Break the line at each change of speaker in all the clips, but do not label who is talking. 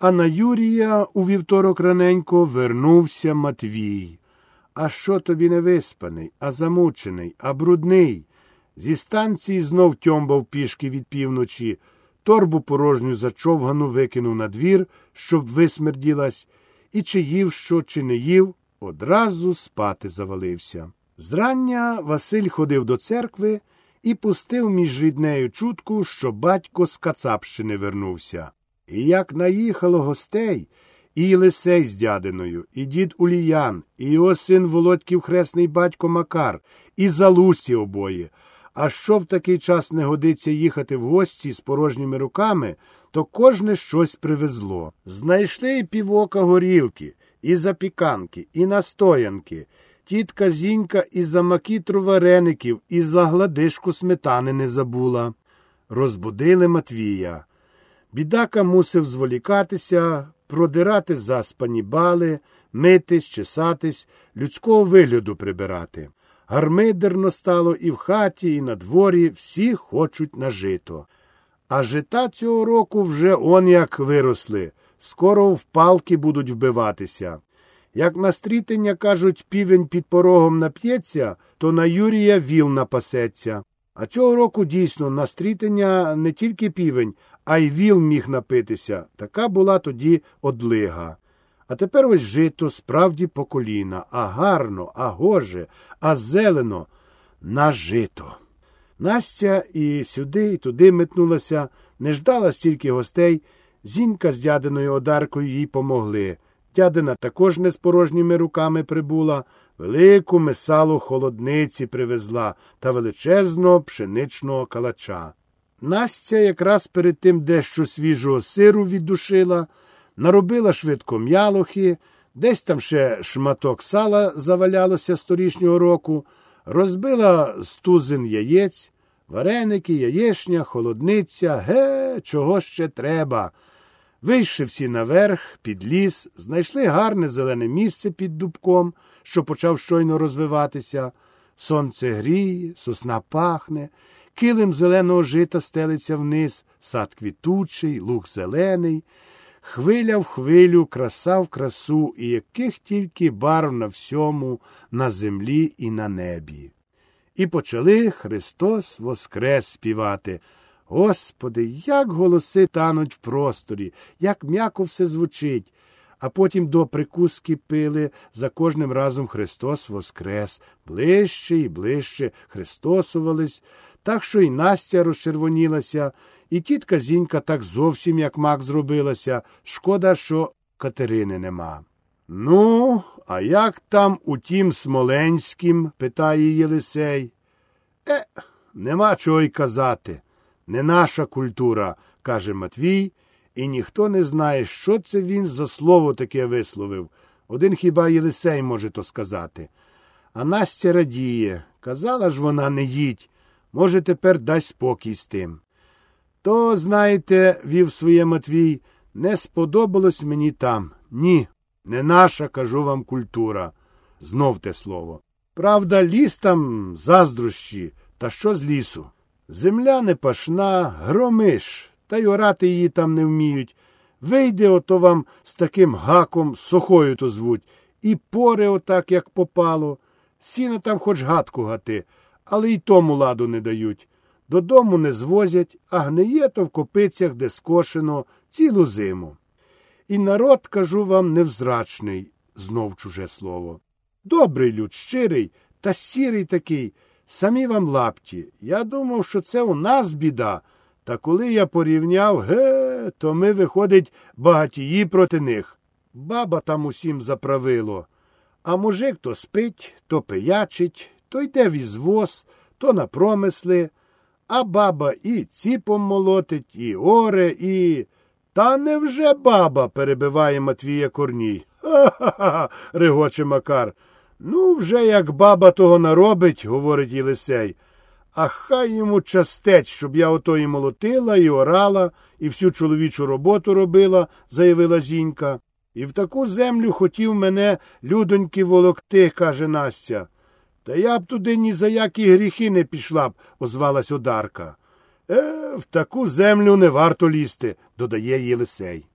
А на Юрія у вівторок раненько вернувся Матвій. А що тобі не виспаний, а замучений, а брудний? Зі станції знов тьомбав пішки від півночі, торбу порожню зачовгану викинув на двір, щоб висмерділась, і чи їв що, чи не їв, одразу спати завалився. Зрання Василь ходив до церкви і пустив між ріднею чутку, що батько з Кацапщини вернувся. І як наїхало гостей, і Єлисей з дядиною, і дід Уліян, і його син Володьків хресний батько Макар, і залусі обоє. А що в такий час не годиться їхати в гості з порожніми руками, то кожне щось привезло. Знайшли і півока горілки, і запіканки, і настоянки, тітка Зінька і за макітру вареників, і за гладишку сметани не забула. Розбудили Матвія. Бідака мусив зволікатися, продирати заспані бали, митись, чесатись, людського вигляду прибирати. Гармидерно стало і в хаті, і на дворі всі хочуть на жито. А жита цього року вже он як виросли, скоро в палки будуть вбиватися. Як на стрітення, кажуть, півень під порогом нап'ється, то на Юрія віл напасеться. А цього року дійсно на стрітення не тільки півень, а й віл міг напитися. Така була тоді одлига. А тепер ось жито справді по коліна, а гарно, а гоже, а зелено на жито. Настя і сюди, і туди метнулася, не ждала стільки гостей. Зінька з дядиною одаркою їй помогли. Дядина також не з порожніми руками прибула, велику месалу холодниці привезла та величезного пшеничного калача. Настя якраз перед тим дещо свіжого сиру віддушила, наробила швидко м'ялохи, десь там ще шматок сала завалялося сторічнього року, розбила стузин яєць, вареники, яєшня, холодниця, ге, чого ще треба. Вийшли всі наверх, під ліс, знайшли гарне зелене місце під дубком, що почав щойно розвиватися. Сонце гріє, сосна пахне, килим зеленого жита стелиться вниз, сад квітучий, луг зелений, хвиля в хвилю, краса в красу, і яких тільки барв на всьому, на землі і на небі. І почали Христос Воскрес співати. Господи, як голоси тануть в просторі, як м'яко все звучить. А потім до прикуски пили за кожним разом Христос Воскрес, ближче і ближче Христосувались, так що і Настя розчервонілася, і тітка Зінька так зовсім як мак зробилася. Шкода, що Катерини нема. Ну, а як там у тім Смоленським? питає Єлисей. Е, нема чого й казати. Не наша культура, каже Матвій, і ніхто не знає, що це він за слово таке висловив. Один хіба Єлисей може то сказати. А Настя радіє. Казала ж вона, не їдь. Може, тепер дасть спокій з тим. То, знаєте, вів своє Матвій, не сподобалось мені там. Ні, не наша, кажу вам, культура. Знов те слово. Правда, ліс там заздрощі, та що з лісу? Земля не пашна, громиш, та й орати її там не вміють. Вийде ото вам з таким гаком, сухою то звуть, і поре отак, як попало. Сіно там хоч гадку гати, але й тому ладу не дають. Додому не звозять, а гниє то в копицях, де скошено, цілу зиму. І народ, кажу вам, невзрачний, знов чуже слово. Добрий люд, щирий, та сірий такий. Самі вам лапті. Я думав, що це у нас біда. Та коли я порівняв, ге, то ми, виходить, багатії проти них. Баба там усім заправило. А мужик то спить, то пиячить, то йде в ізвоз, то на промисли, а баба і ціпом молотить, і оре, і. Та невже баба? перебиває Матвія Корній. Ха-ха-ха, регоче Макар. Ну, вже як баба того наробить, говорить Єлисей, а хай йому частець, щоб я ото і молотила, і орала, і всю чоловічу роботу робила, заявила зінька. І в таку землю хотів мене людоньки волокти, каже Настя. Та я б туди ні за які гріхи не пішла б, озвалась Одарка. Е, в таку землю не варто лізти, додає Єлисей.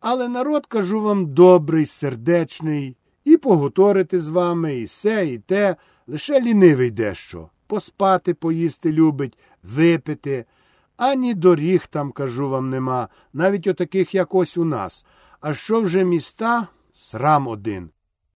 Але народ, кажу вам, добрий, сердечний, і погуторити з вами, і се, і те, лише лінивий дещо. Поспати, поїсти любить, випити. Ані доріг там, кажу вам, нема, навіть отаких, як ось у нас. А що вже міста? Срам один.